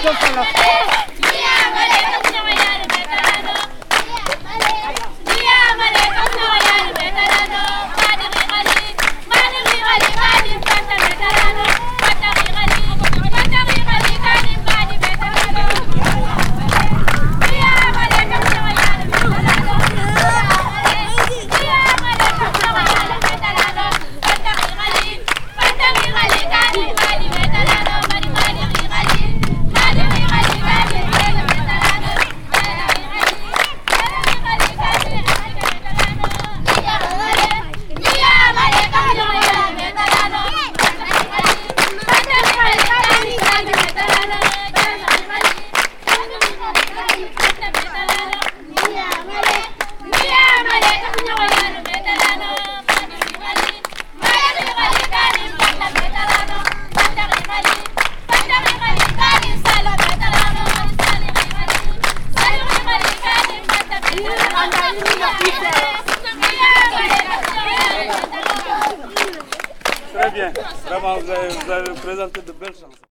不要了。Avez présenté de belles chansons.